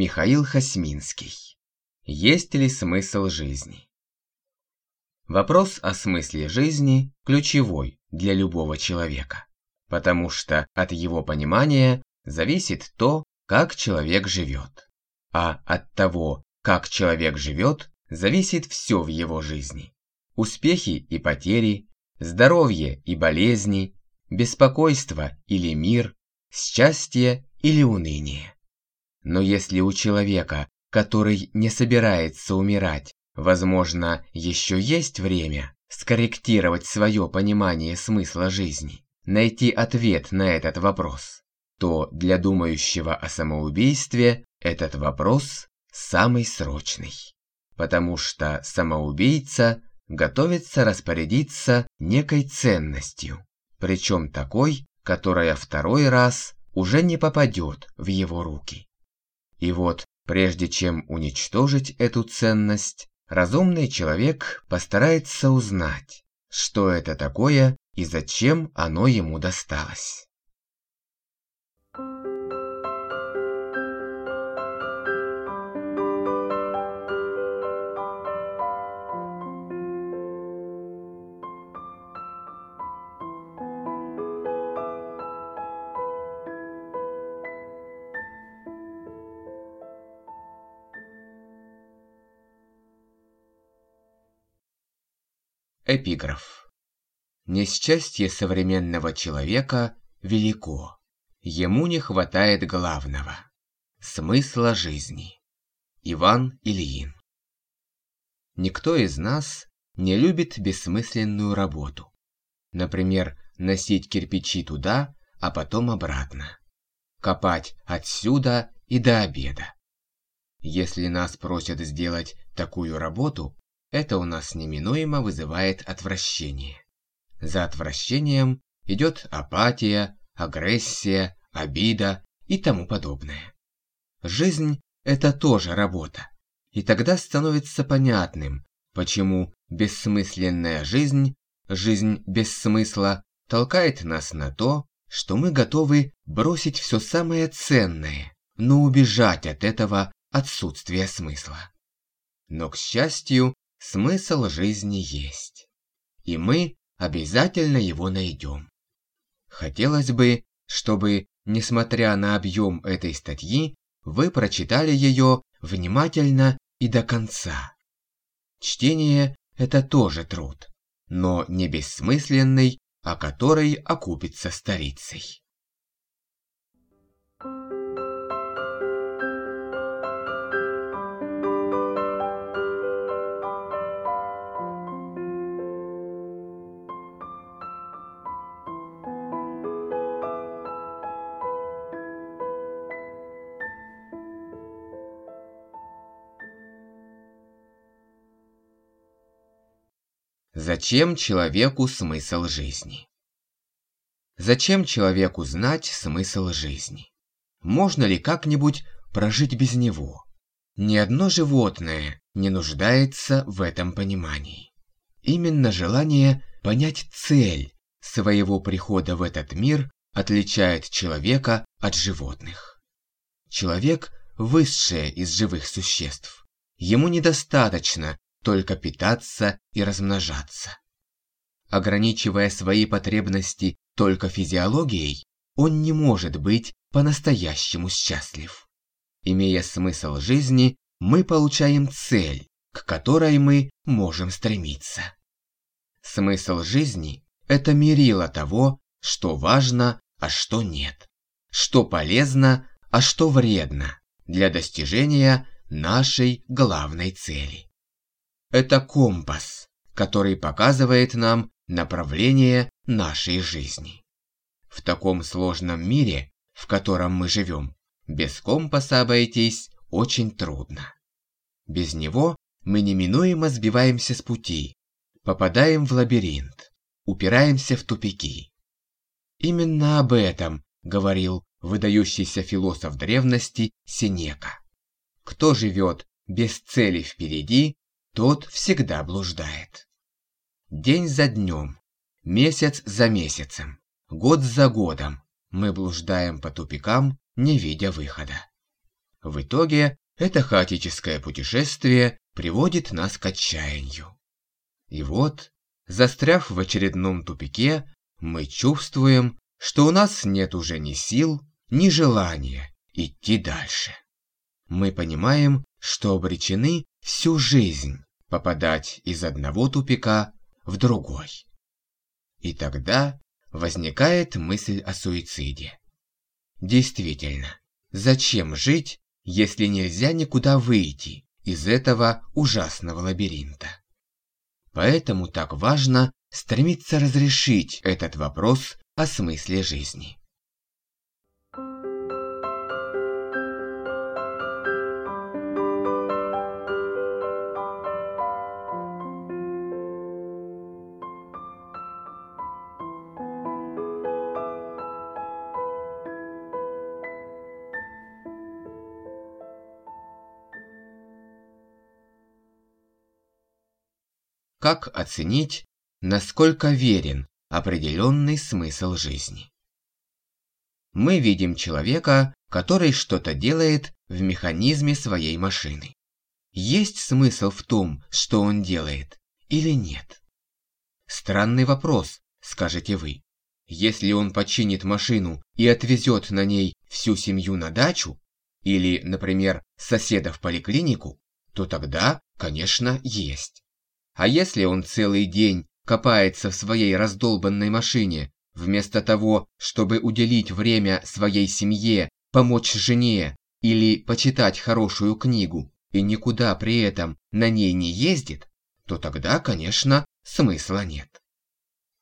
Михаил Хасминский. Есть ли смысл жизни? Вопрос о смысле жизни ключевой для любого человека, потому что от его понимания зависит то, как человек живет. А от того, как человек живет, зависит все в его жизни. Успехи и потери, здоровье и болезни, беспокойство или мир, счастье или уныние. Но если у человека, который не собирается умирать, возможно, еще есть время скорректировать свое понимание смысла жизни, найти ответ на этот вопрос, то для думающего о самоубийстве этот вопрос самый срочный. Потому что самоубийца готовится распорядиться некой ценностью, причем такой, которая второй раз уже не попадет в его руки. И вот, прежде чем уничтожить эту ценность, разумный человек постарается узнать, что это такое и зачем оно ему досталось. Эпиграф. Несчастье современного человека велико. Ему не хватает главного – смысла жизни. Иван Ильин. Никто из нас не любит бессмысленную работу. Например, носить кирпичи туда, а потом обратно. Копать отсюда и до обеда. Если нас просят сделать такую работу, это у нас неминуемо вызывает отвращение. За отвращением идет апатия, агрессия, обида и тому подобное. Жизнь – это тоже работа. И тогда становится понятным, почему бессмысленная жизнь, жизнь без смысла, толкает нас на то, что мы готовы бросить все самое ценное, но убежать от этого отсутствия смысла. Но, к счастью, Смысл жизни есть. И мы обязательно его найдем. Хотелось бы, чтобы, несмотря на объем этой статьи, вы прочитали ее внимательно и до конца. Чтение – это тоже труд, но не бессмысленный, а который окупится старицей. Зачем человеку смысл жизни? Зачем человеку знать смысл жизни? Можно ли как-нибудь прожить без него? Ни одно животное не нуждается в этом понимании. Именно желание понять цель своего прихода в этот мир отличает человека от животных. Человек – высшее из живых существ. Ему недостаточно только питаться и размножаться. Ограничивая свои потребности только физиологией, он не может быть по-настоящему счастлив. Имея смысл жизни, мы получаем цель, к которой мы можем стремиться. Смысл жизни – это мерило того, что важно, а что нет, что полезно, а что вредно для достижения нашей главной цели. Это компас, который показывает нам направление нашей жизни. В таком сложном мире, в котором мы живем, без компаса обойтись очень трудно. Без него мы неминуемо сбиваемся с пути, попадаем в лабиринт, упираемся в тупики. Именно об этом говорил выдающийся философ древности Сенека. Кто живет без цели впереди, тот всегда блуждает. День за днем, месяц за месяцем, год за годом мы блуждаем по тупикам, не видя выхода. В итоге это хаотическое путешествие приводит нас к отчаянию. И вот, застряв в очередном тупике, мы чувствуем, что у нас нет уже ни сил, ни желания идти дальше. Мы понимаем, что обречены всю жизнь попадать из одного тупика в другой. И тогда возникает мысль о суициде. Действительно, зачем жить, если нельзя никуда выйти из этого ужасного лабиринта? Поэтому так важно стремиться разрешить этот вопрос о смысле жизни. Как оценить, насколько верен определенный смысл жизни? Мы видим человека, который что-то делает в механизме своей машины. Есть смысл в том, что он делает, или нет? Странный вопрос, скажете вы. Если он починит машину и отвезет на ней всю семью на дачу, или, например, соседа в поликлинику, то тогда, конечно, есть. А если он целый день копается в своей раздолбанной машине, вместо того, чтобы уделить время своей семье, помочь жене или почитать хорошую книгу, и никуда при этом на ней не ездит, то тогда, конечно, смысла нет.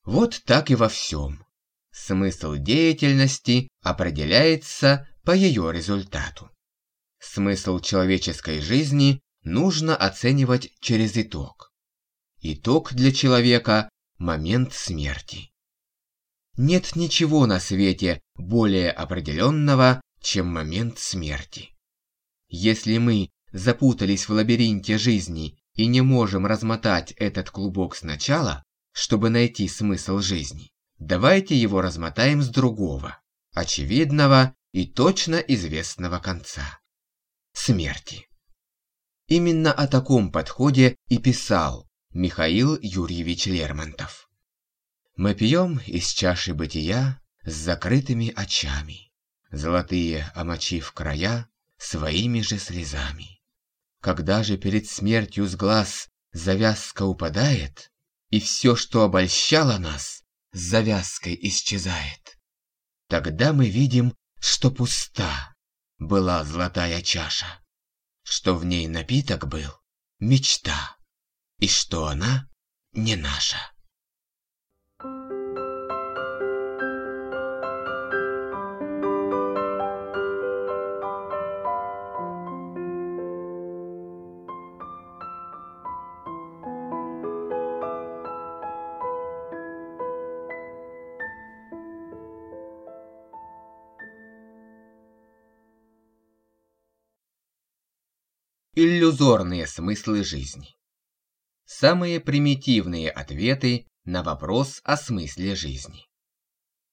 Вот так и во всем. Смысл деятельности определяется по ее результату. Смысл человеческой жизни нужно оценивать через итог. Итог для человека – момент смерти. Нет ничего на свете более определенного, чем момент смерти. Если мы запутались в лабиринте жизни и не можем размотать этот клубок сначала, чтобы найти смысл жизни, давайте его размотаем с другого, очевидного и точно известного конца – смерти. Именно о таком подходе и писал Михаил Юрьевич Лермонтов. Мы пьем из чаши бытия с закрытыми очами, Золотые омочив края своими же слезами. Когда же перед смертью с глаз завязка упадает, И все, что обольщало нас, с завязкой исчезает, Тогда мы видим, что пуста была золотая чаша, Что в ней напиток был мечта и что она не наша. Иллюзорные смыслы жизни самые примитивные ответы на вопрос о смысле жизни.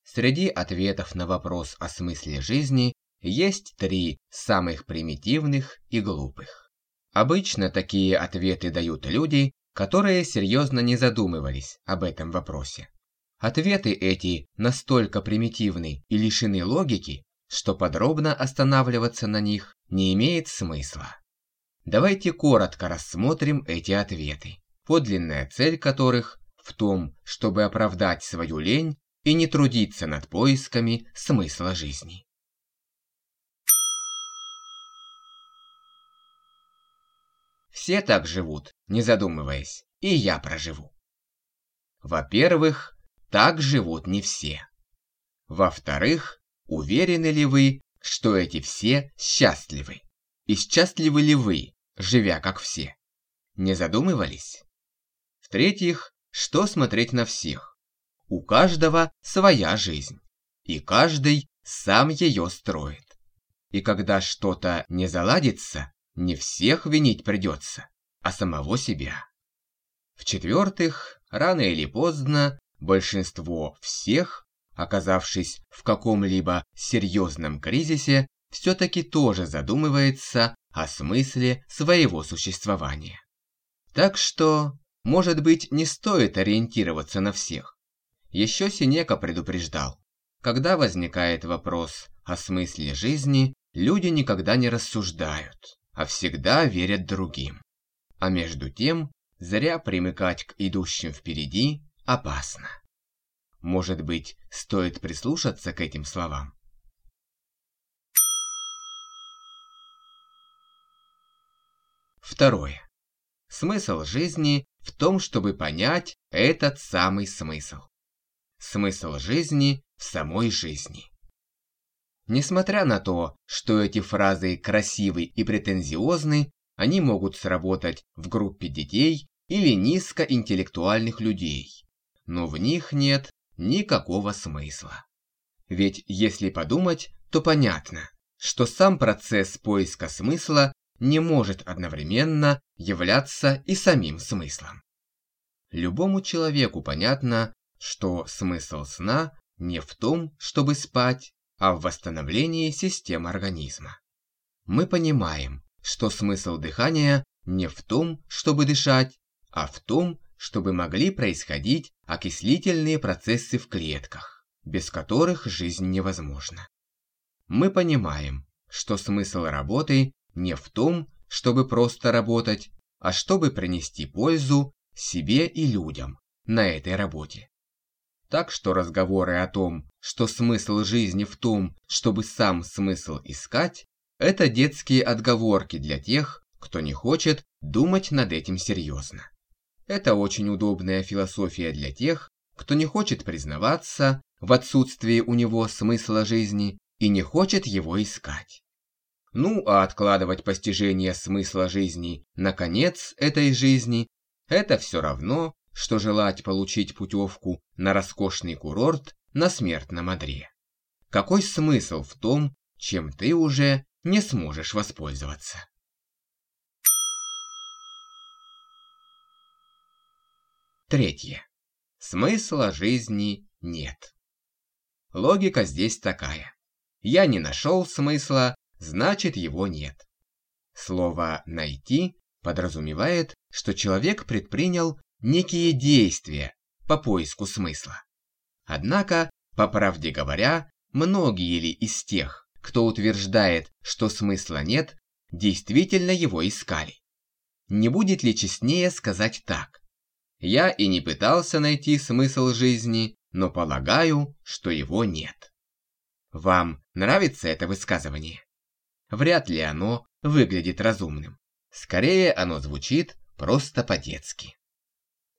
Среди ответов на вопрос о смысле жизни есть три самых примитивных и глупых. Обычно такие ответы дают люди, которые серьезно не задумывались об этом вопросе. Ответы эти настолько примитивны и лишены логики, что подробно останавливаться на них не имеет смысла. Давайте коротко рассмотрим эти ответы подлинная цель которых в том, чтобы оправдать свою лень и не трудиться над поисками смысла жизни. Все так живут, не задумываясь, и я проживу. Во-первых, так живут не все. Во-вторых, уверены ли вы, что эти все счастливы? И счастливы ли вы, живя как все? Не задумывались? В-третьих, что смотреть на всех? У каждого своя жизнь, и каждый сам ее строит. И когда что-то не заладится, не всех винить придется, а самого себя. В-четвертых, рано или поздно большинство всех, оказавшись в каком-либо серьезном кризисе, все-таки тоже задумывается о смысле своего существования. Так что, может быть, не стоит ориентироваться на всех. Еще Синека предупреждал, когда возникает вопрос о смысле жизни, люди никогда не рассуждают, а всегда верят другим. А между тем, зря примыкать к идущим впереди опасно. Может быть, стоит прислушаться к этим словам? Второе. Смысл жизни в том, чтобы понять этот самый смысл. Смысл жизни в самой жизни. Несмотря на то, что эти фразы красивы и претензиозны, они могут сработать в группе детей или низкоинтеллектуальных людей, но в них нет никакого смысла. Ведь если подумать, то понятно, что сам процесс поиска смысла не может одновременно являться и самим смыслом. Любому человеку понятно, что смысл сна не в том, чтобы спать, а в восстановлении систем организма. Мы понимаем, что смысл дыхания не в том, чтобы дышать, а в том, чтобы могли происходить окислительные процессы в клетках, без которых жизнь невозможна. Мы понимаем, что смысл работы не в том, чтобы просто работать, а чтобы принести пользу себе и людям на этой работе. Так что разговоры о том, что смысл жизни в том, чтобы сам смысл искать, это детские отговорки для тех, кто не хочет думать над этим серьезно. Это очень удобная философия для тех, кто не хочет признаваться в отсутствии у него смысла жизни и не хочет его искать. Ну, а откладывать постижение смысла жизни на конец этой жизни – это все равно, что желать получить путевку на роскошный курорт на смертном одре. Какой смысл в том, чем ты уже не сможешь воспользоваться? Третье. Смысла жизни нет. Логика здесь такая. Я не нашел смысла, значит его нет. Слово «найти» подразумевает, что человек предпринял некие действия по поиску смысла. Однако, по правде говоря, многие ли из тех, кто утверждает, что смысла нет, действительно его искали? Не будет ли честнее сказать так? Я и не пытался найти смысл жизни, но полагаю, что его нет. Вам нравится это высказывание? Вряд ли оно выглядит разумным. Скорее оно звучит просто по-детски.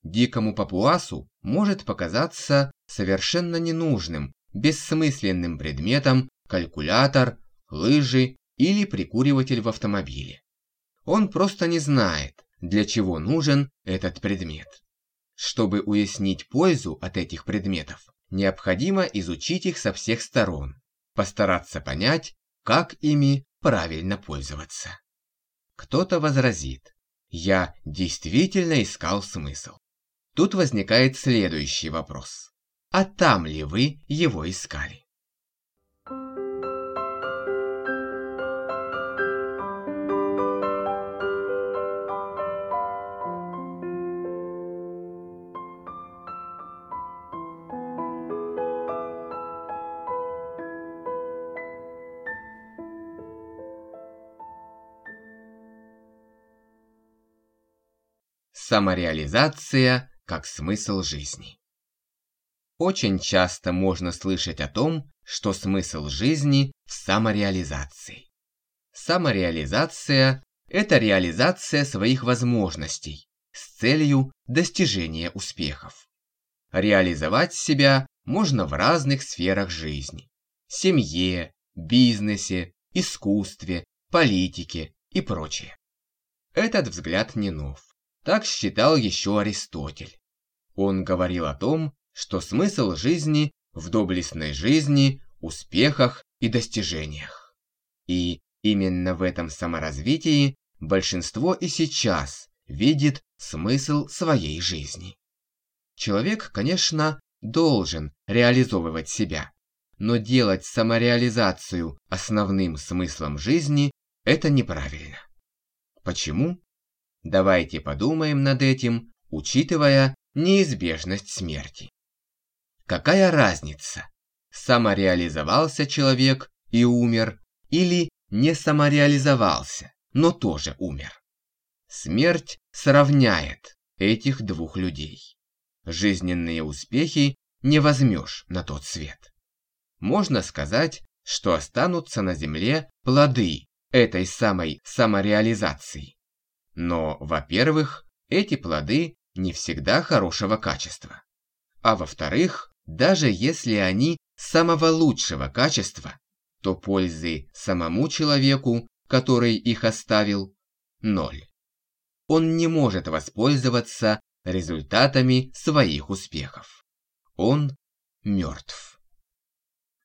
Дикому папуасу может показаться совершенно ненужным, бессмысленным предметом калькулятор, лыжи или прикуриватель в автомобиле. Он просто не знает, для чего нужен этот предмет. Чтобы уяснить пользу от этих предметов, необходимо изучить их со всех сторон, постараться понять, как ими правильно пользоваться. Кто-то возразит, я действительно искал смысл. Тут возникает следующий вопрос. А там ли вы его искали? Самореализация как смысл жизни. Очень часто можно слышать о том, что смысл жизни в самореализации. Самореализация – это реализация своих возможностей с целью достижения успехов. Реализовать себя можно в разных сферах жизни – семье, бизнесе, искусстве, политике и прочее. Этот взгляд не нов. Так считал еще Аристотель. Он говорил о том, что смысл жизни в доблестной жизни, успехах и достижениях. И именно в этом саморазвитии большинство и сейчас видит смысл своей жизни. Человек, конечно, должен реализовывать себя, но делать самореализацию основным смыслом жизни – это неправильно. Почему? Давайте подумаем над этим, учитывая неизбежность смерти. Какая разница, самореализовался человек и умер, или не самореализовался, но тоже умер? Смерть сравняет этих двух людей. Жизненные успехи не возьмешь на тот свет. Можно сказать, что останутся на земле плоды этой самой самореализации. Но, во-первых, эти плоды не всегда хорошего качества. А во-вторых, даже если они самого лучшего качества, то пользы самому человеку, который их оставил, ноль. Он не может воспользоваться результатами своих успехов. Он мертв.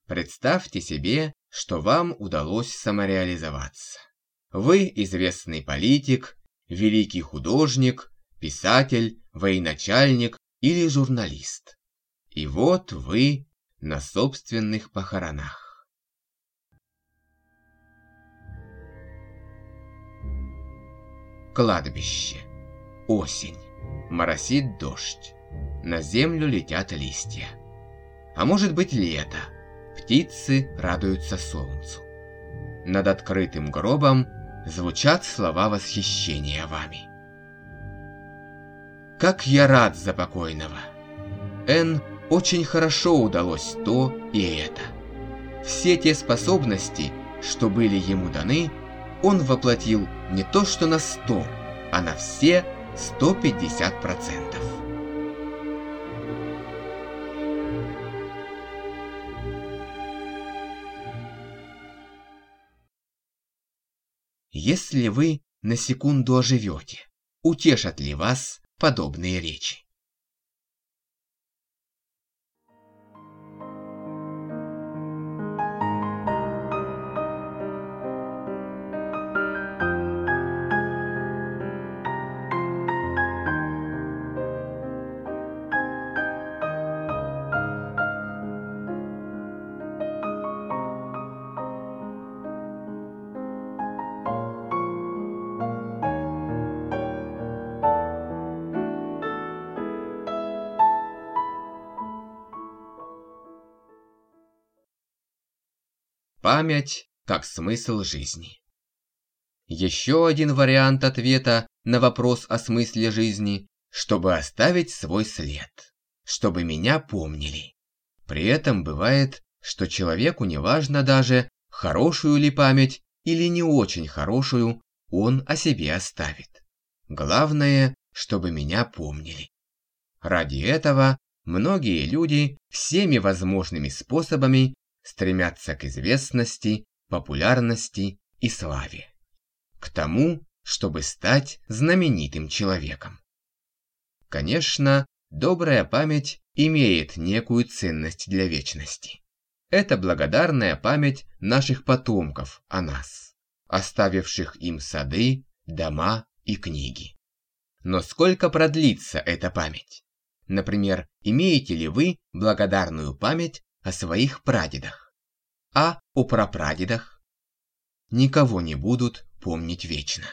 Представьте себе, что вам удалось самореализоваться. Вы известный политик, великий художник, писатель, военачальник или журналист. И вот вы на собственных похоронах. Кладбище. Осень. Моросит дождь. На землю летят листья. А может быть лето. Птицы радуются солнцу. Над открытым гробом звучат слова восхищения вами. Как я рад за покойного. Н очень хорошо удалось то и это. Все те способности, что были ему даны, он воплотил не то что на 100, а на все 150%. Если вы на секунду оживете, утешат ли вас подобные речи? Память как смысл жизни. Еще один вариант ответа на вопрос о смысле жизни, чтобы оставить свой след, чтобы меня помнили. При этом бывает, что человеку не важно даже, хорошую ли память или не очень хорошую он о себе оставит. Главное, чтобы меня помнили. Ради этого многие люди всеми возможными способами стремятся к известности, популярности и славе. К тому, чтобы стать знаменитым человеком. Конечно, добрая память имеет некую ценность для вечности. Это благодарная память наших потомков о нас, оставивших им сады, дома и книги. Но сколько продлится эта память? Например, имеете ли вы благодарную память о своих прадедах, а о прапрадедах. Никого не будут помнить вечно.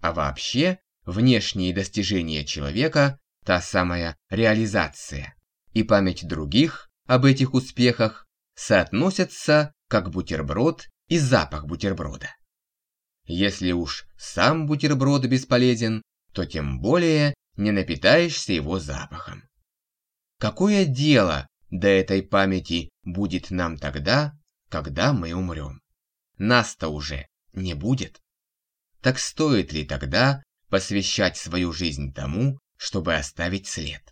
А вообще, внешние достижения человека – та самая реализация, и память других об этих успехах соотносятся как бутерброд и запах бутерброда. Если уж сам бутерброд бесполезен, то тем более не напитаешься его запахом. Какое дело до этой памяти будет нам тогда, когда мы умрем. Нас-то уже не будет. Так стоит ли тогда посвящать свою жизнь тому, чтобы оставить след?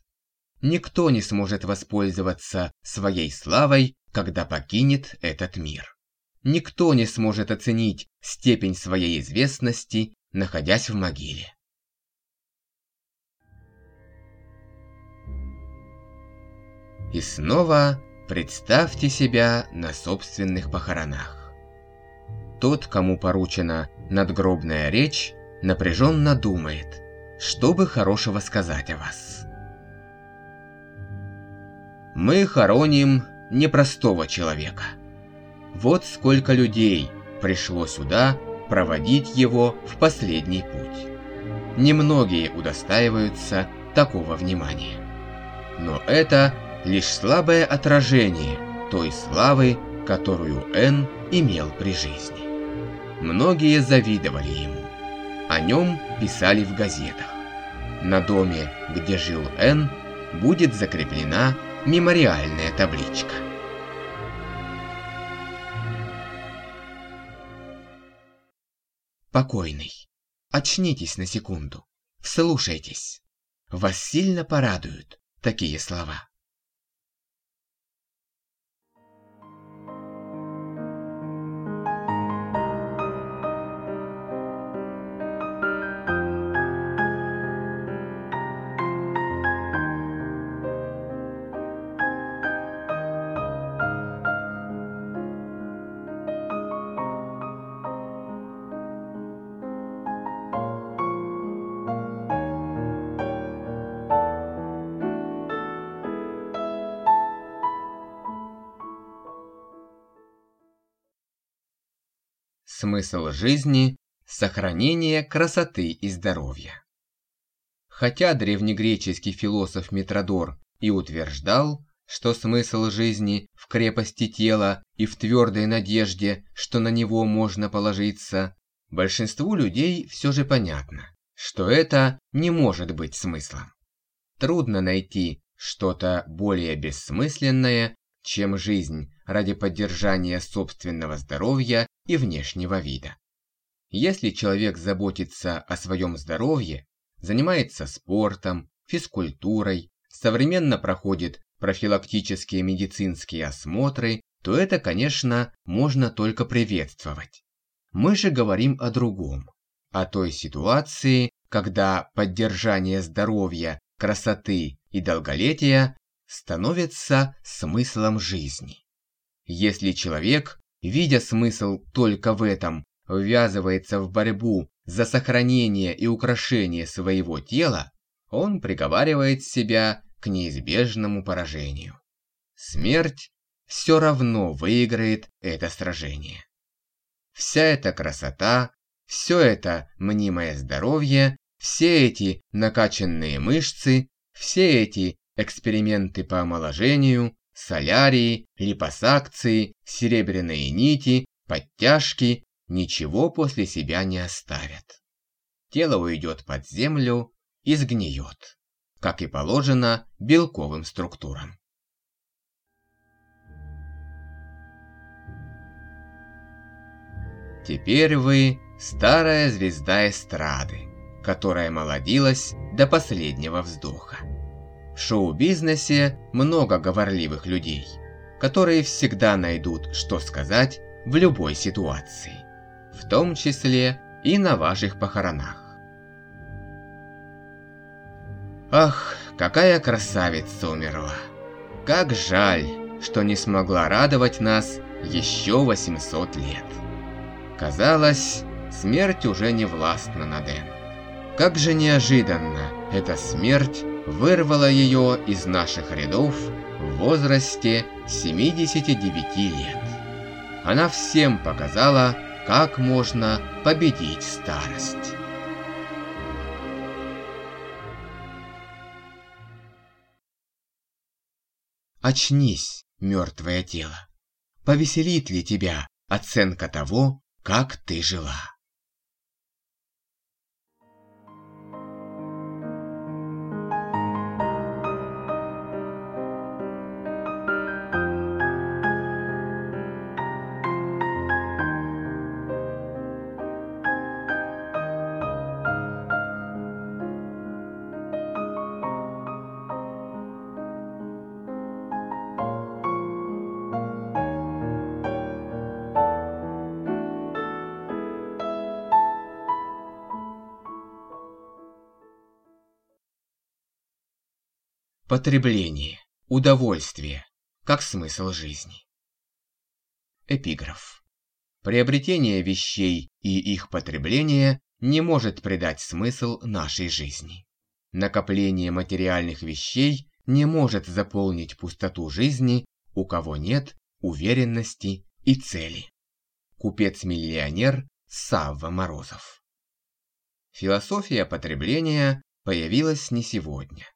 Никто не сможет воспользоваться своей славой, когда покинет этот мир. Никто не сможет оценить степень своей известности, находясь в могиле. И снова представьте себя на собственных похоронах. Тот, кому поручена надгробная речь, напряженно думает, что бы хорошего сказать о вас. Мы хороним непростого человека. Вот сколько людей пришло сюда проводить его в последний путь. Немногие удостаиваются такого внимания. Но это лишь слабое отражение той славы, которую Н имел при жизни. Многие завидовали ему. О нем писали в газетах. На доме, где жил Н, будет закреплена мемориальная табличка. Покойный, очнитесь на секунду, вслушайтесь. Вас сильно порадуют такие слова. Смысл жизни – сохранение красоты и здоровья. Хотя древнегреческий философ Метродор и утверждал, что смысл жизни в крепости тела и в твердой надежде, что на него можно положиться, большинству людей все же понятно, что это не может быть смыслом. Трудно найти что-то более бессмысленное, чем жизнь ради поддержания собственного здоровья и внешнего вида. Если человек заботится о своем здоровье, занимается спортом, физкультурой, современно проходит профилактические медицинские осмотры, то это, конечно, можно только приветствовать. Мы же говорим о другом, о той ситуации, когда поддержание здоровья, красоты и долголетия становится смыслом жизни. Если человек видя смысл только в этом, ввязывается в борьбу за сохранение и украшение своего тела, он приговаривает себя к неизбежному поражению. Смерть все равно выиграет это сражение. Вся эта красота, все это мнимое здоровье, все эти накачанные мышцы, все эти эксперименты по омоложению, солярии, липосакции, серебряные нити, подтяжки ничего после себя не оставят. Тело уйдет под землю и сгниет, как и положено белковым структурам. Теперь вы старая звезда эстрады, которая молодилась до последнего вздоха. В шоу-бизнесе много говорливых людей, которые всегда найдут, что сказать в любой ситуации, в том числе и на ваших похоронах. Ах, какая красавица умерла! Как жаль, что не смогла радовать нас еще 800 лет. Казалось, смерть уже не властна над Эн. Как же неожиданно эта смерть вырвала ее из наших рядов в возрасте 79 лет. Она всем показала, как можно победить старость. Очнись, мертвое тело. Повеселит ли тебя оценка того, как ты жила? Потребление, удовольствие, как смысл жизни. Эпиграф. Приобретение вещей и их потребление не может придать смысл нашей жизни. Накопление материальных вещей не может заполнить пустоту жизни, у кого нет уверенности и цели. Купец-миллионер Савва Морозов. Философия потребления появилась не сегодня.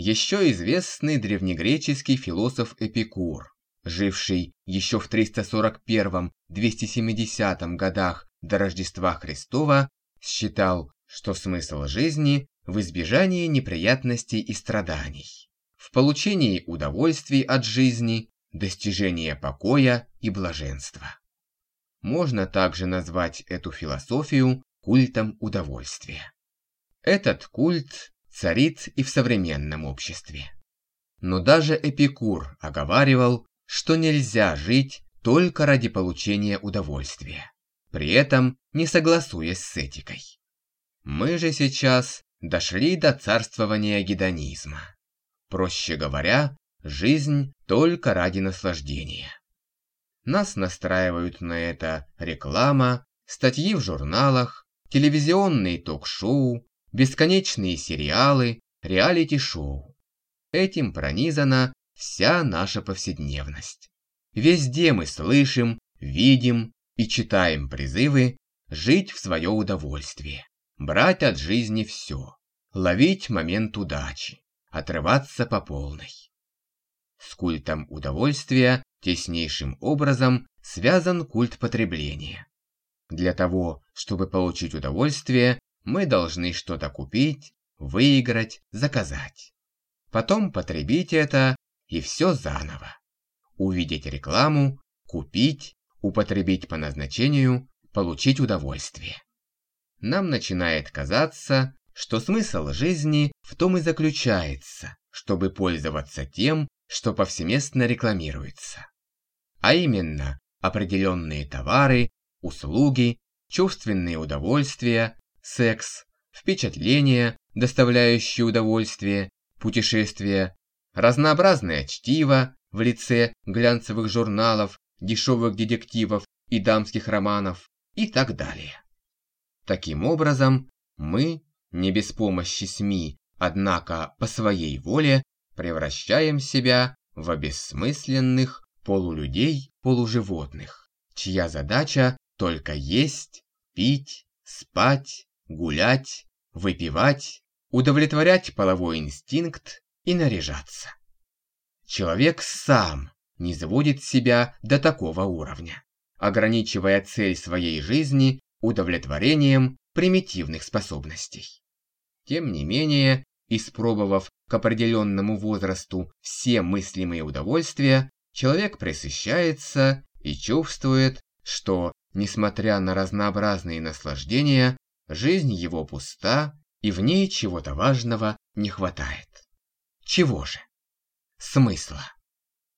Еще известный древнегреческий философ Эпикур, живший еще в 341-270 годах до Рождества Христова, считал, что смысл жизни в избежании неприятностей и страданий, в получении удовольствий от жизни, достижении покоя и блаженства. Можно также назвать эту философию культом удовольствия. Этот культ царит и в современном обществе. Но даже Эпикур оговаривал, что нельзя жить только ради получения удовольствия, при этом не согласуясь с этикой. Мы же сейчас дошли до царствования гедонизма. Проще говоря, жизнь только ради наслаждения. Нас настраивают на это реклама, статьи в журналах, телевизионные ток-шоу, бесконечные сериалы, реалити-шоу. Этим пронизана вся наша повседневность. Везде мы слышим, видим и читаем призывы жить в свое удовольствие, брать от жизни все, ловить момент удачи, отрываться по полной. С культом удовольствия теснейшим образом связан культ потребления. Для того, чтобы получить удовольствие, мы должны что-то купить, выиграть, заказать. Потом потребить это и все заново. Увидеть рекламу, купить, употребить по назначению, получить удовольствие. Нам начинает казаться, что смысл жизни в том и заключается, чтобы пользоваться тем, что повсеместно рекламируется. А именно, определенные товары, услуги, чувственные удовольствия, секс, впечатления, доставляющие удовольствие, путешествия, разнообразное чтиво в лице глянцевых журналов, дешевых детективов и дамских романов и так далее. Таким образом, мы, не без помощи СМИ, однако по своей воле, превращаем себя в бессмысленных полулюдей-полуживотных, чья задача только есть, пить, спать, гулять, выпивать, удовлетворять половой инстинкт и наряжаться. Человек сам не заводит себя до такого уровня, ограничивая цель своей жизни удовлетворением примитивных способностей. Тем не менее, испробовав к определенному возрасту все мыслимые удовольствия, человек пресыщается и чувствует, что, несмотря на разнообразные наслаждения, жизнь его пуста и в ней чего-то важного не хватает. Чего же? Смысла.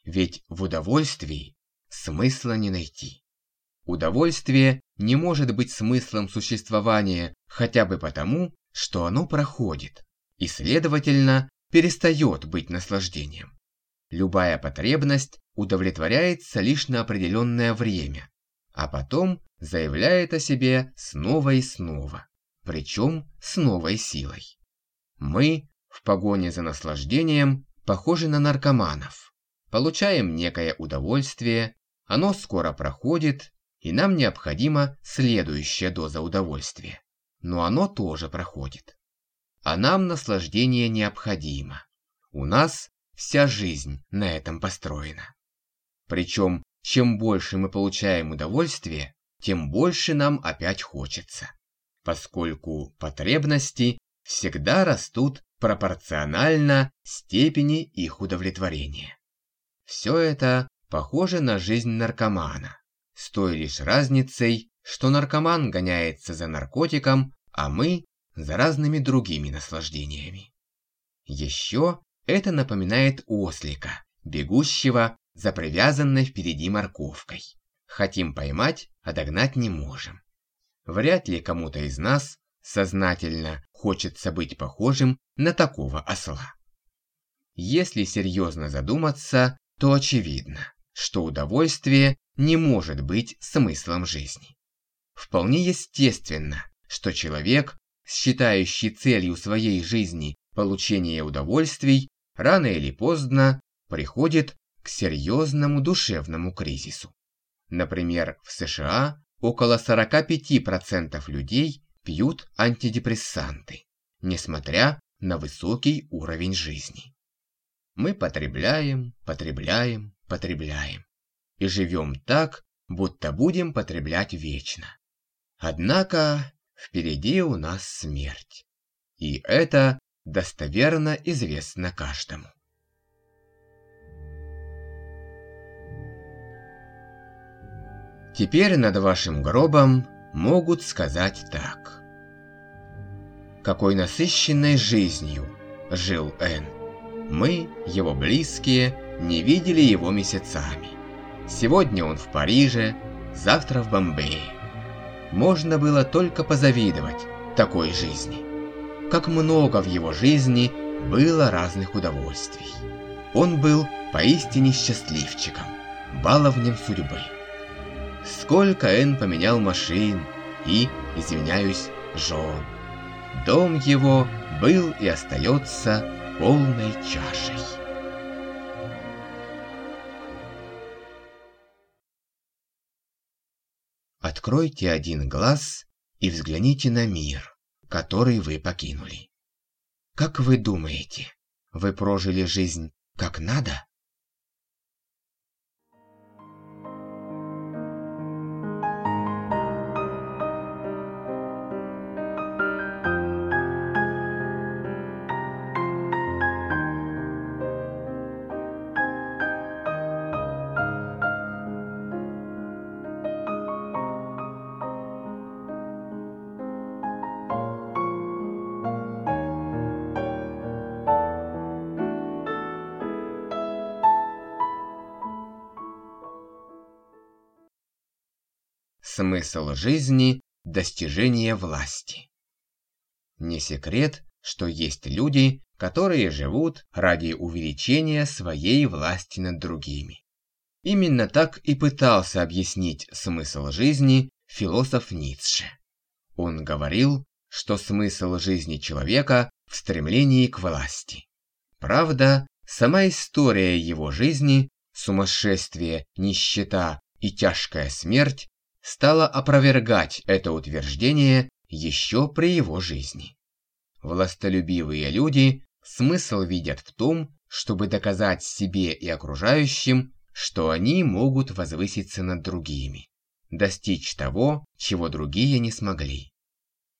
Ведь в удовольствии смысла не найти. Удовольствие не может быть смыслом существования хотя бы потому, что оно проходит, и, следовательно, перестает быть наслаждением. Любая потребность удовлетворяется лишь на определенное время, а потом заявляет о себе снова и снова, причем с новой силой. Мы, в погоне за наслаждением, похожи на наркоманов. Получаем некое удовольствие, оно скоро проходит, и нам необходима следующая доза удовольствия. Но оно тоже проходит. А нам наслаждение необходимо. У нас вся жизнь на этом построена. Причем, чем больше мы получаем удовольствия, тем больше нам опять хочется, поскольку потребности всегда растут пропорционально степени их удовлетворения. Все это похоже на жизнь наркомана, с той лишь разницей, что наркоман гоняется за наркотиком, а мы за разными другими наслаждениями. Еще это напоминает ослика, бегущего за привязанной впереди морковкой. Хотим поймать, а догнать не можем. Вряд ли кому-то из нас сознательно хочется быть похожим на такого осла. Если серьезно задуматься, то очевидно, что удовольствие не может быть смыслом жизни. Вполне естественно, что человек, считающий целью своей жизни получение удовольствий, рано или поздно приходит к серьезному душевному кризису. Например, в США около 45% людей пьют антидепрессанты, несмотря на высокий уровень жизни. Мы потребляем, потребляем, потребляем. И живем так, будто будем потреблять вечно. Однако впереди у нас смерть. И это достоверно известно каждому. Теперь над вашим гробом могут сказать так. Какой насыщенной жизнью жил Н. Мы, его близкие, не видели его месяцами. Сегодня он в Париже, завтра в Бомбее. Можно было только позавидовать такой жизни. Как много в его жизни было разных удовольствий. Он был поистине счастливчиком, баловнем судьбы. Сколько Эн поменял машин и, извиняюсь, жен. Дом его был и остается полной чашей. Откройте один глаз и взгляните на мир, который вы покинули. Как вы думаете, вы прожили жизнь как надо? Смысл жизни – достижение власти. Не секрет, что есть люди, которые живут ради увеличения своей власти над другими. Именно так и пытался объяснить смысл жизни философ Ницше. Он говорил, что смысл жизни человека в стремлении к власти. Правда, сама история его жизни, сумасшествие, нищета и тяжкая смерть стала опровергать это утверждение еще при его жизни. Властолюбивые люди смысл видят в том, чтобы доказать себе и окружающим, что они могут возвыситься над другими, достичь того, чего другие не смогли.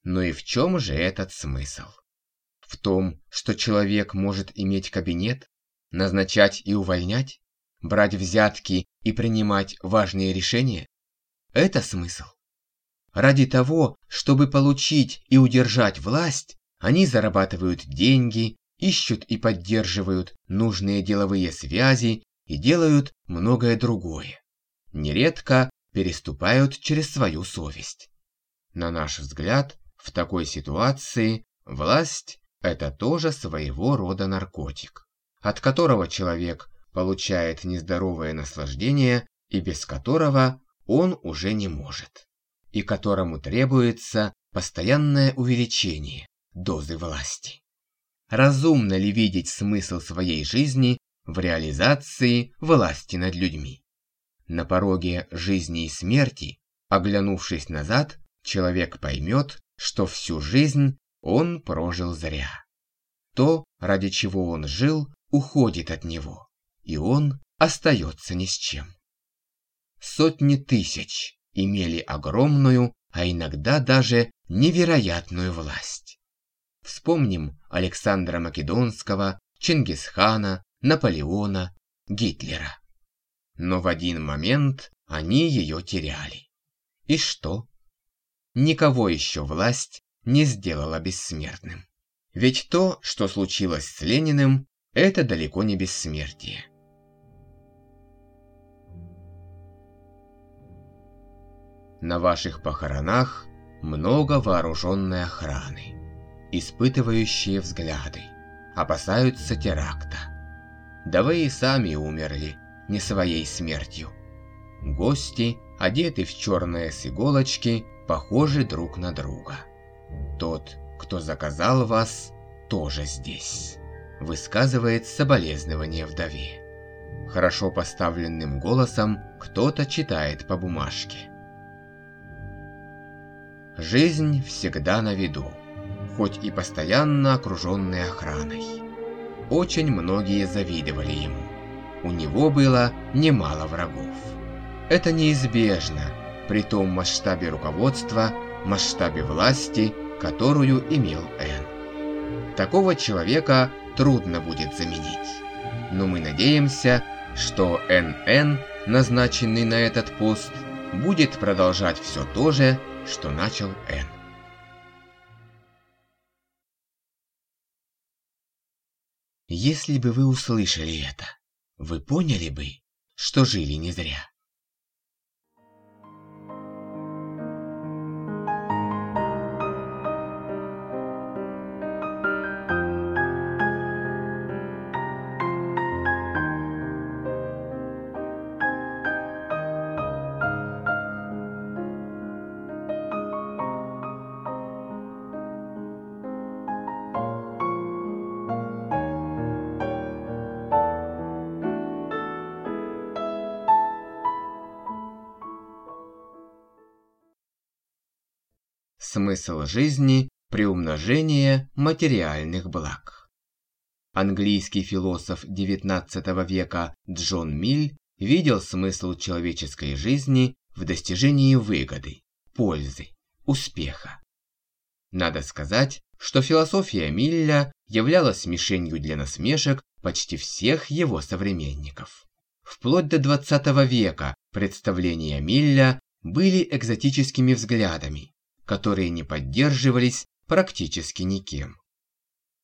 Но и в чем же этот смысл? В том, что человек может иметь кабинет, назначать и увольнять, брать взятки и принимать важные решения? Это смысл. Ради того, чтобы получить и удержать власть, они зарабатывают деньги, ищут и поддерживают нужные деловые связи и делают многое другое. Нередко переступают через свою совесть. На наш взгляд, в такой ситуации власть – это тоже своего рода наркотик, от которого человек получает нездоровое наслаждение и без которого он уже не может, и которому требуется постоянное увеличение дозы власти. Разумно ли видеть смысл своей жизни в реализации власти над людьми? На пороге жизни и смерти, оглянувшись назад, человек поймет, что всю жизнь он прожил зря. То, ради чего он жил, уходит от него, и он остается ни с чем сотни тысяч имели огромную, а иногда даже невероятную власть. Вспомним Александра Македонского, Чингисхана, Наполеона, Гитлера. Но в один момент они ее теряли. И что? Никого еще власть не сделала бессмертным. Ведь то, что случилось с Лениным, это далеко не бессмертие. На ваших похоронах много вооруженной охраны, испытывающие взгляды, опасаются теракта. Да вы и сами умерли не своей смертью. Гости, одеты в черные с иголочки, похожи друг на друга. Тот, кто заказал вас, тоже здесь. Высказывает соболезнование вдове. Хорошо поставленным голосом кто-то читает по бумажке. Жизнь всегда на виду, хоть и постоянно окруженной охраной. Очень многие завидовали ему. У него было немало врагов. Это неизбежно при том масштабе руководства, масштабе власти, которую имел Н. Такого человека трудно будет заменить. Но мы надеемся, что НН, назначенный на этот пост, будет продолжать все то же, что начал Н. Если бы вы услышали это, вы поняли бы, что жили не зря. Смысл жизни – приумножение материальных благ. Английский философ XIX века Джон Миль видел смысл человеческой жизни в достижении выгоды, пользы, успеха. Надо сказать, что философия Милля являлась мишенью для насмешек почти всех его современников. Вплоть до XX века представления Милля были экзотическими взглядами, которые не поддерживались практически никем.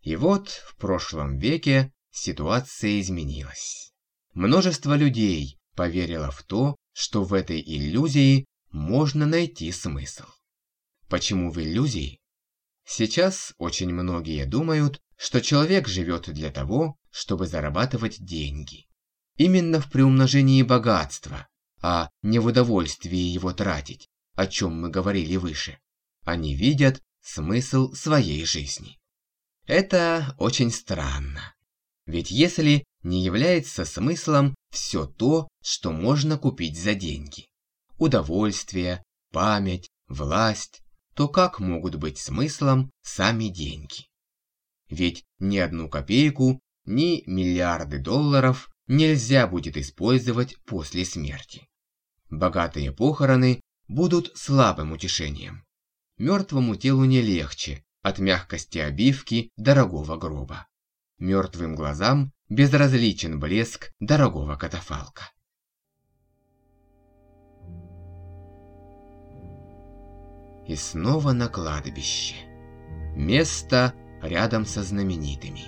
И вот в прошлом веке ситуация изменилась. Множество людей поверило в то, что в этой иллюзии можно найти смысл. Почему в иллюзии? Сейчас очень многие думают, что человек живет для того, чтобы зарабатывать деньги. Именно в приумножении богатства, а не в удовольствии его тратить, о чем мы говорили выше. Они видят смысл своей жизни. Это очень странно. Ведь если не является смыслом все то, что можно купить за деньги, удовольствие, память, власть, то как могут быть смыслом сами деньги? Ведь ни одну копейку, ни миллиарды долларов нельзя будет использовать после смерти. Богатые похороны будут слабым утешением. Мертвому телу не легче от мягкости обивки дорогого гроба. Мертвым глазам безразличен блеск дорогого катафалка. И снова на кладбище. Место рядом со знаменитыми.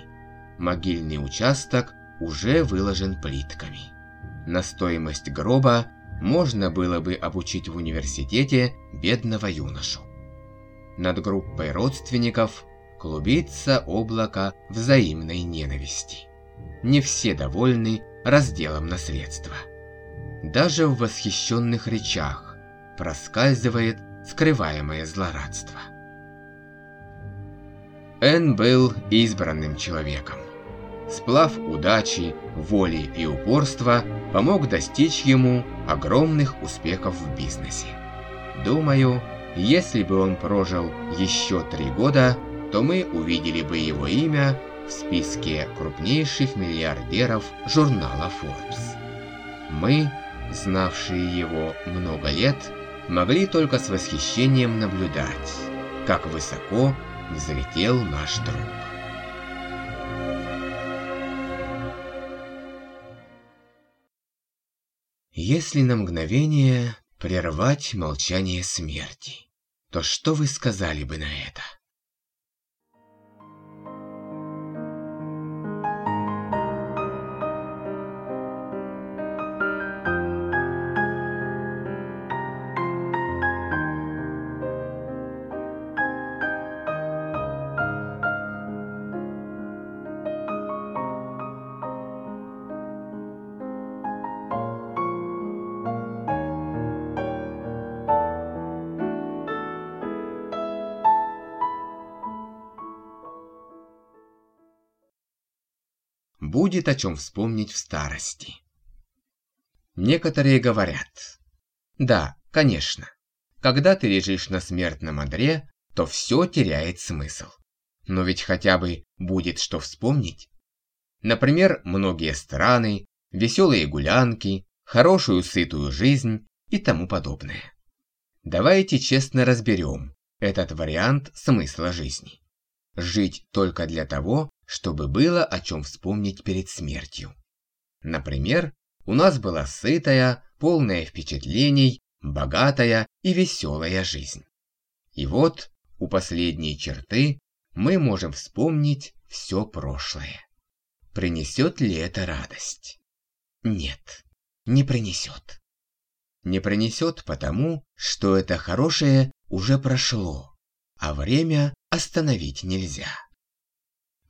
Могильный участок уже выложен плитками. На стоимость гроба можно было бы обучить в университете бедного юношу. Над группой родственников клубится облако взаимной ненависти. Не все довольны разделом наследства. Даже в восхищенных речах проскальзывает скрываемое злорадство. Эн был избранным человеком. Сплав удачи, воли и упорства помог достичь ему огромных успехов в бизнесе. Думаю, если бы он прожил еще три года, то мы увидели бы его имя в списке крупнейших миллиардеров журнала Forbes. Мы, знавшие его много лет, могли только с восхищением наблюдать, как высоко взлетел наш друг. Если на мгновение прервать молчание смерти то что вы сказали бы на это? Будет о чем вспомнить в старости. Некоторые говорят, да, конечно, когда ты лежишь на смертном одре, то все теряет смысл. Но ведь хотя бы будет что вспомнить. Например, многие страны, веселые гулянки, хорошую сытую жизнь и тому подобное. Давайте честно разберем этот вариант смысла жизни. Жить только для того, чтобы было о чем вспомнить перед смертью. Например, у нас была сытая, полная впечатлений, богатая и веселая жизнь. И вот у последней черты мы можем вспомнить все прошлое. Принесет ли это радость? Нет, не принесет. Не принесет потому, что это хорошее уже прошло, а время остановить нельзя.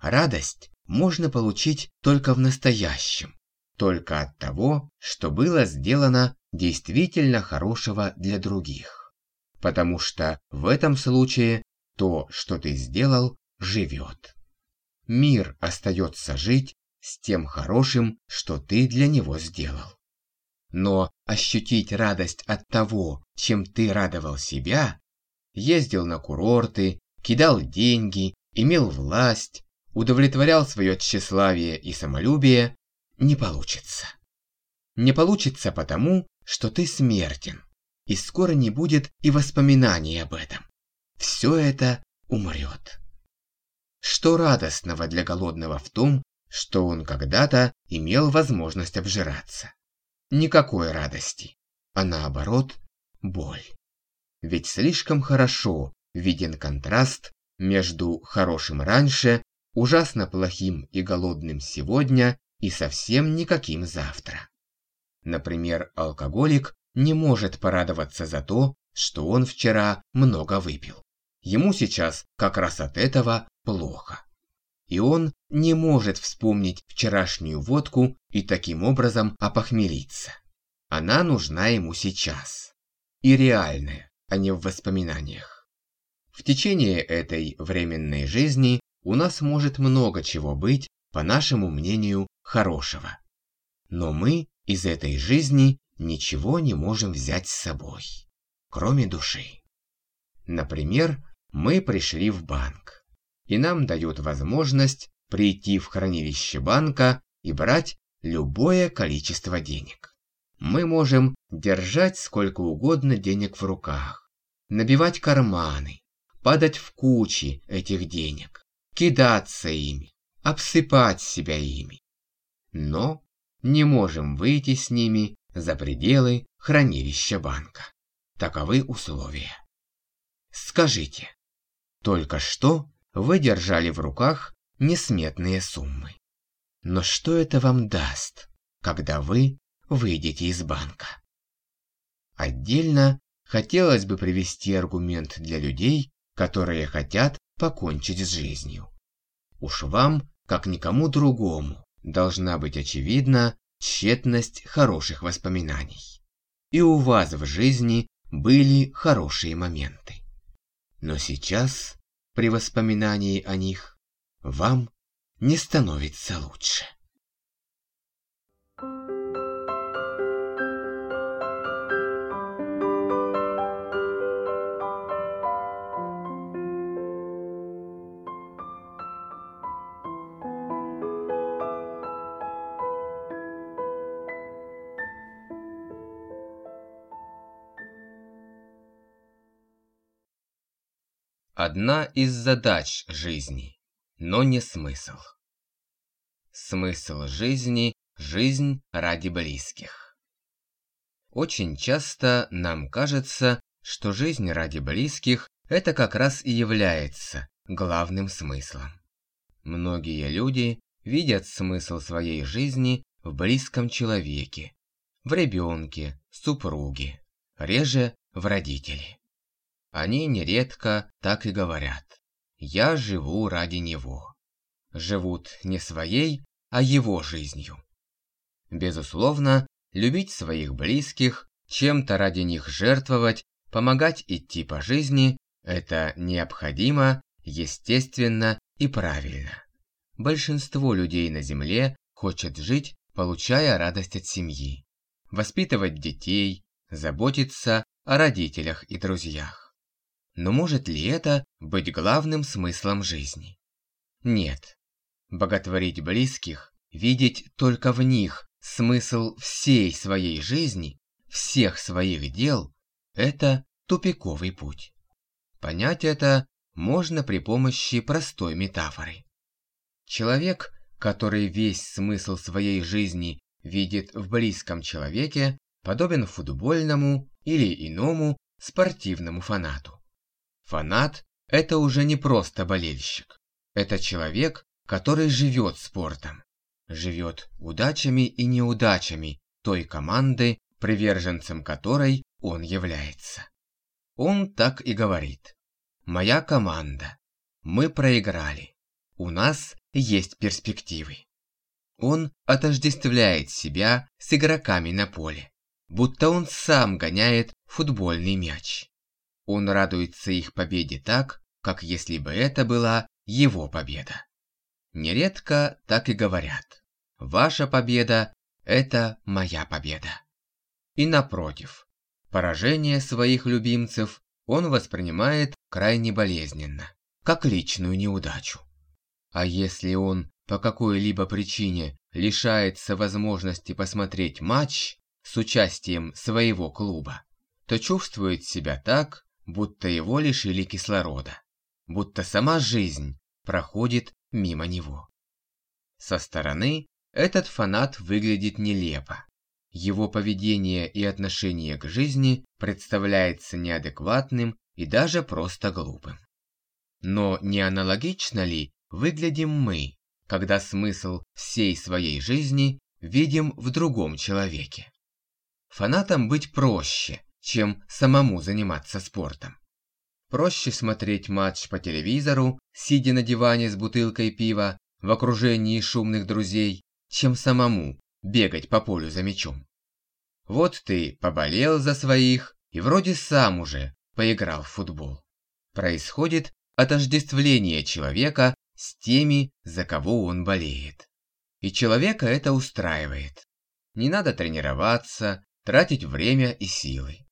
Радость можно получить только в настоящем, только от того, что было сделано действительно хорошего для других. Потому что в этом случае то, что ты сделал, живет. Мир остается жить с тем хорошим, что ты для него сделал. Но ощутить радость от того, чем ты радовал себя, ездил на курорты, кидал деньги, имел власть, удовлетворял свое тщеславие и самолюбие, не получится. Не получится потому, что ты смертен, и скоро не будет и воспоминаний об этом. Все это умрет. Что радостного для голодного в том, что он когда-то имел возможность обжираться? Никакой радости, а наоборот, боль. Ведь слишком хорошо виден контраст между хорошим раньше, ужасно плохим и голодным сегодня и совсем никаким завтра. Например, алкоголик не может порадоваться за то, что он вчера много выпил. Ему сейчас как раз от этого плохо. И он не может вспомнить вчерашнюю водку и таким образом опохмелиться. Она нужна ему сейчас. И реальная, а не в воспоминаниях. В течение этой временной жизни у нас может много чего быть, по нашему мнению, хорошего. Но мы из этой жизни ничего не можем взять с собой, кроме души. Например, мы пришли в банк, и нам дают возможность прийти в хранилище банка и брать любое количество денег. Мы можем держать сколько угодно денег в руках, набивать карманы, падать в кучи этих денег, кидаться ими, обсыпать себя ими. Но не можем выйти с ними за пределы хранилища банка. Таковы условия. Скажите, только что вы держали в руках несметные суммы. Но что это вам даст, когда вы выйдете из банка? Отдельно хотелось бы привести аргумент для людей, которые хотят покончить с жизнью. Уж вам, как никому другому, должна быть очевидна тщетность хороших воспоминаний. И у вас в жизни были хорошие моменты. Но сейчас, при воспоминании о них, вам не становится лучше. Одна из задач жизни, но не смысл. Смысл жизни – жизнь ради близких. Очень часто нам кажется, что жизнь ради близких – это как раз и является главным смыслом. Многие люди видят смысл своей жизни в близком человеке, в ребенке, супруге, реже в родителе. Они нередко так и говорят. «Я живу ради него». Живут не своей, а его жизнью. Безусловно, любить своих близких, чем-то ради них жертвовать, помогать идти по жизни – это необходимо, естественно и правильно. Большинство людей на Земле хочет жить, получая радость от семьи. воспитывать детей, заботиться о родителях и друзьях. Но может ли это быть главным смыслом жизни? Нет. Боготворить близких, видеть только в них смысл всей своей жизни, всех своих дел – это тупиковый путь. Понять это можно при помощи простой метафоры. Человек, который весь смысл своей жизни видит в близком человеке, подобен футбольному или иному спортивному фанату. Фанат – это уже не просто болельщик. Это человек, который живет спортом, живет удачами и неудачами той команды, приверженцем которой он является. Он так и говорит. «Моя команда. Мы проиграли. У нас есть перспективы». Он отождествляет себя с игроками на поле, будто он сам гоняет футбольный мяч. Он радуется их победе так, как если бы это была его победа. Нередко так и говорят. Ваша победа – это моя победа. И напротив, Поражение своих любимцев он воспринимает крайне болезненно, как личную неудачу. А если он по какой-либо причине лишается возможности посмотреть матч с участием своего клуба, то чувствует себя так, будто его лишили кислорода, будто сама жизнь проходит мимо него. Со стороны этот фанат выглядит нелепо, его поведение и отношение к жизни представляется неадекватным и даже просто глупым. Но не аналогично ли выглядим мы, когда смысл всей своей жизни видим в другом человеке? Фанатам быть проще, чем самому заниматься спортом. Проще смотреть матч по телевизору, сидя на диване с бутылкой пива в окружении шумных друзей, чем самому бегать по полю за мячом. Вот ты поболел за своих и вроде сам уже поиграл в футбол. Происходит отождествление человека с теми, за кого он болеет. И человека это устраивает. Не надо тренироваться, тратить время и силы.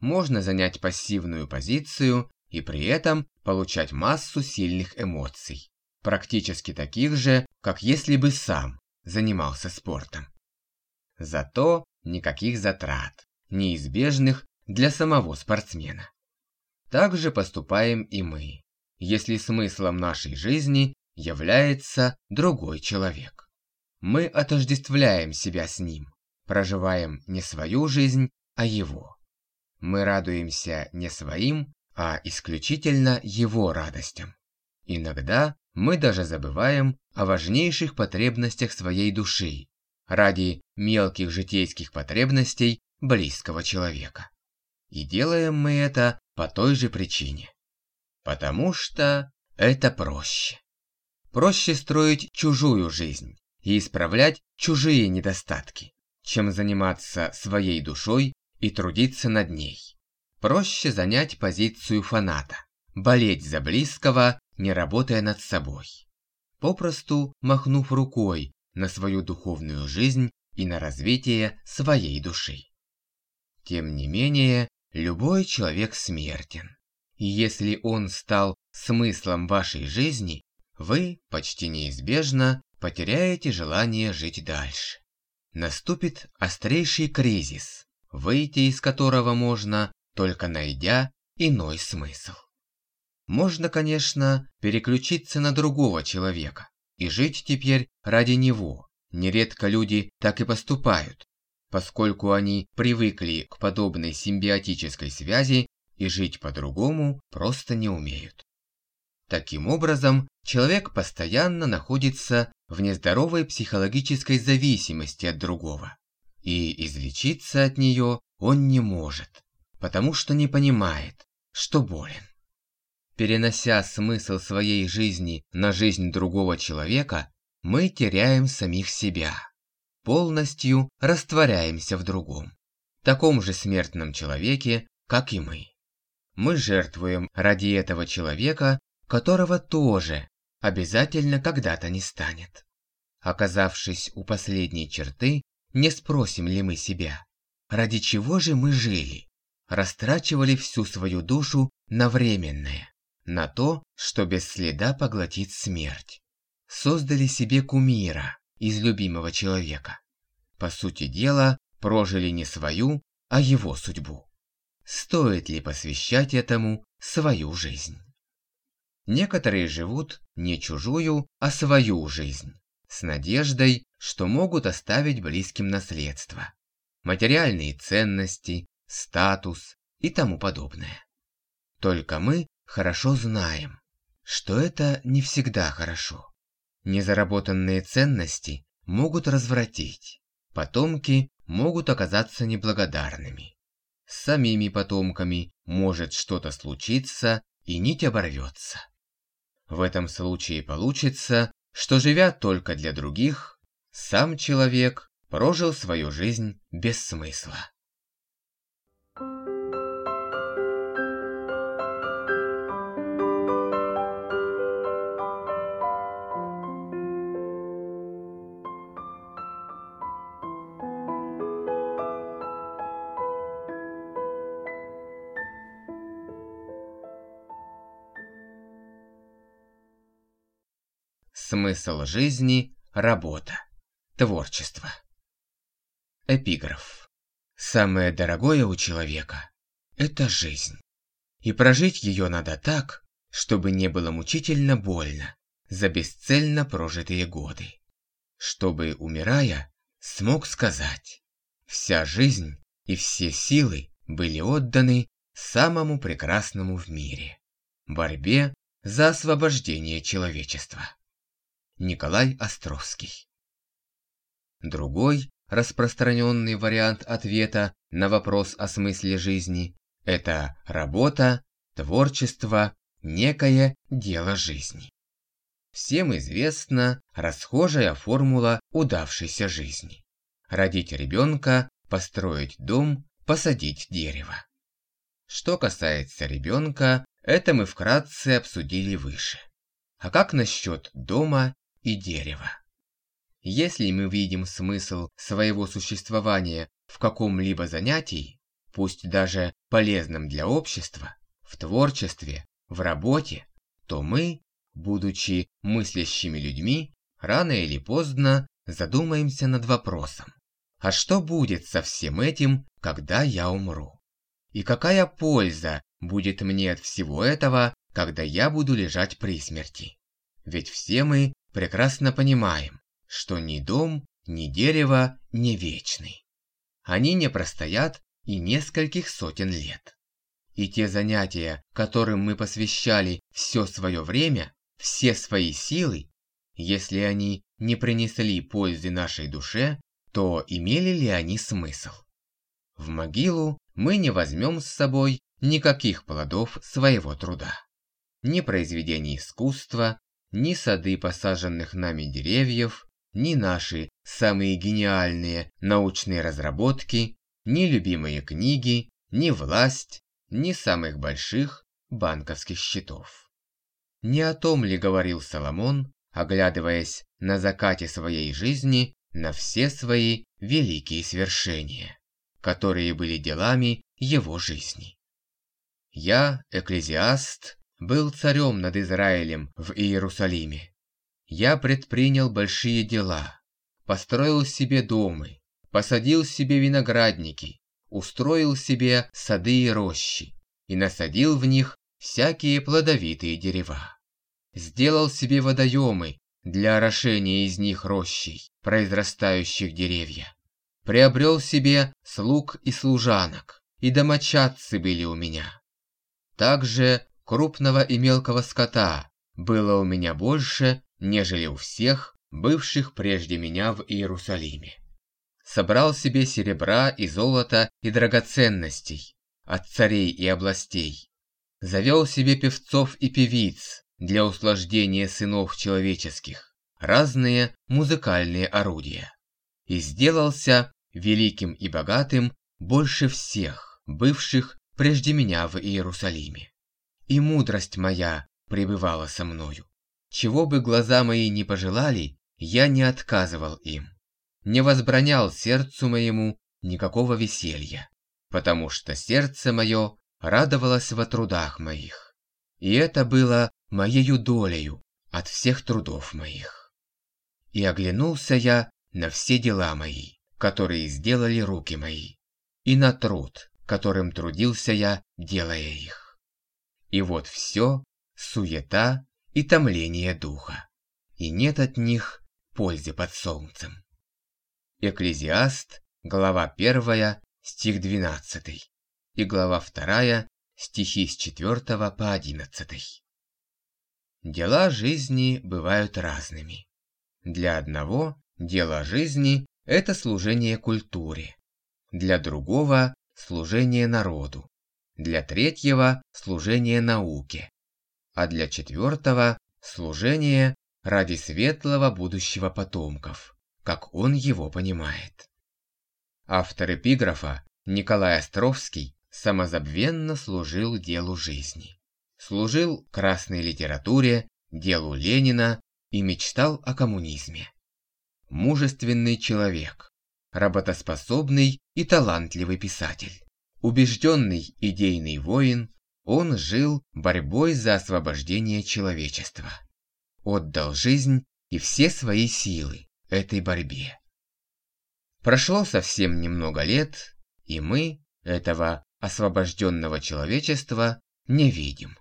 Можно занять пассивную позицию и при этом получать массу сильных эмоций, практически таких же, как если бы сам занимался спортом. Зато никаких затрат, неизбежных для самого спортсмена. Так же поступаем и мы, если смыслом нашей жизни является другой человек. Мы отождествляем себя с ним, проживаем не свою жизнь, а его. Мы радуемся не своим, а исключительно его радостям. Иногда мы даже забываем о важнейших потребностях своей души ради мелких житейских потребностей близкого человека. И делаем мы это по той же причине. Потому что это проще. Проще строить чужую жизнь и исправлять чужие недостатки, чем заниматься своей душой и трудиться над ней. Проще занять позицию фаната, болеть за близкого, не работая над собой. Попросту махнув рукой на свою духовную жизнь и на развитие своей души. Тем не менее, любой человек смертен. И если он стал смыслом вашей жизни, вы почти неизбежно потеряете желание жить дальше. Наступит острейший кризис, выйти из которого можно, только найдя иной смысл. Можно, конечно, переключиться на другого человека, и жить теперь ради него. Нередко люди так и поступают, поскольку они привыкли к подобной симбиотической связи и жить по-другому просто не умеют. Таким образом, человек постоянно находится в нездоровой психологической зависимости от другого. И излечиться от нее он не может, потому что не понимает, что болен. Перенося смысл своей жизни на жизнь другого человека, мы теряем самих себя. Полностью растворяемся в другом, таком же смертном человеке, как и мы. Мы жертвуем ради этого человека, которого тоже обязательно когда-то не станет. Оказавшись у последней черты, не спросим ли мы себя, ради чего же мы жили? Растрачивали всю свою душу на временное, на то, что без следа поглотит смерть. Создали себе кумира из любимого человека. По сути дела, прожили не свою, а его судьбу. Стоит ли посвящать этому свою жизнь? Некоторые живут не чужую, а свою жизнь, с надеждой, что могут оставить близким наследство, материальные ценности, статус и тому подобное. Только мы хорошо знаем, что это не всегда хорошо. Незаработанные ценности могут развратить, потомки могут оказаться неблагодарными. С самими потомками может что-то случиться и нить оборвется. В этом случае получится, что живя только для других, сам человек прожил свою жизнь без смысла. Смысл жизни – работа, творчество. Эпиграф. Самое дорогое у человека – это жизнь. И прожить ее надо так, чтобы не было мучительно больно за бесцельно прожитые годы. Чтобы, умирая, смог сказать, вся жизнь и все силы были отданы самому прекрасному в мире – борьбе за освобождение человечества. Николай Островский. Другой распространенный вариант ответа на вопрос о смысле жизни – это работа, творчество, некое дело жизни. Всем известна расхожая формула удавшейся жизни. Родить ребенка, построить дом, посадить дерево. Что касается ребенка, это мы вкратце обсудили выше. А как насчет дома и дерево. Если мы видим смысл своего существования в каком-либо занятии, пусть даже полезном для общества, в творчестве, в работе, то мы, будучи мыслящими людьми, рано или поздно задумаемся над вопросом. А что будет со всем этим, когда я умру? И какая польза будет мне от всего этого, когда я буду лежать при смерти? Ведь все мы прекрасно понимаем, что ни дом, ни дерево не вечны. Они не простоят и нескольких сотен лет. И те занятия, которым мы посвящали все свое время, все свои силы, если они не принесли пользы нашей душе, то имели ли они смысл? В могилу мы не возьмем с собой никаких плодов своего труда. Ни произведений искусства, ни сады посаженных нами деревьев, ни наши самые гениальные научные разработки, ни любимые книги, ни власть, ни самых больших банковских счетов. Не о том ли говорил Соломон, оглядываясь на закате своей жизни на все свои великие свершения, которые были делами его жизни. Я, экклезиаст, был царем над Израилем в Иерусалиме. Я предпринял большие дела, построил себе домы, посадил себе виноградники, устроил себе сады и рощи и насадил в них всякие плодовитые дерева. Сделал себе водоемы для орошения из них рощей, произрастающих деревья. Приобрел себе слуг и служанок, и домочадцы были у меня. Также крупного и мелкого скота было у меня больше, нежели у всех, бывших прежде меня в Иерусалиме. Собрал себе серебра и золота и драгоценностей от царей и областей. Завел себе певцов и певиц для услаждения сынов человеческих, разные музыкальные орудия. И сделался великим и богатым больше всех, бывших прежде меня в Иерусалиме и мудрость моя пребывала со мною. Чего бы глаза мои не пожелали, я не отказывал им. Не возбранял сердцу моему никакого веселья, потому что сердце мое радовалось во трудах моих, и это было моею долею от всех трудов моих. И оглянулся я на все дела мои, которые сделали руки мои, и на труд, которым трудился я, делая их. И вот все суета и томление духа, и нет от них пользы под солнцем. Экклезиаст, глава 1, стих 12, и глава 2, стихи с 4 по 11. Дела жизни бывают разными. Для одного дело жизни – это служение культуре, для другого – служение народу, для третьего – служение науке, а для четвертого – служение ради светлого будущего потомков, как он его понимает. Автор эпиграфа Николай Островский самозабвенно служил делу жизни. Служил красной литературе, делу Ленина и мечтал о коммунизме. Мужественный человек, работоспособный и талантливый писатель. Убежденный идейный воин, он жил борьбой за освобождение человечества. Отдал жизнь и все свои силы этой борьбе. Прошло совсем немного лет, и мы этого освобожденного человечества не видим.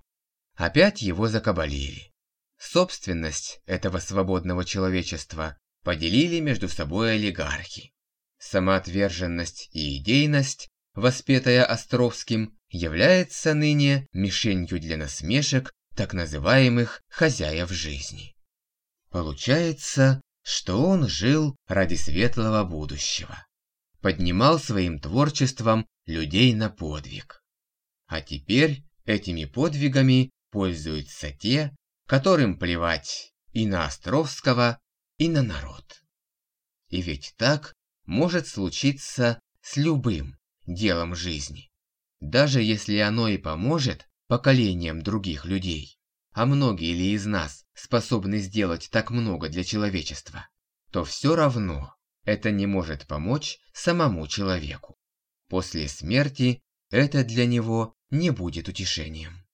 Опять его закабалили. Собственность этого свободного человечества поделили между собой олигархи. Самоотверженность и идейность, воспетая Островским, является ныне мишенью для насмешек так называемых хозяев жизни. Получается, что он жил ради светлого будущего. Поднимал своим творчеством людей на подвиг. А теперь этими подвигами пользуются те, которым плевать и на Островского, и на народ. И ведь так может случиться с любым делом жизни. Даже если оно и поможет поколениям других людей, а многие ли из нас способны сделать так много для человечества, то все равно это не может помочь самому человеку. После смерти это для него не будет утешением.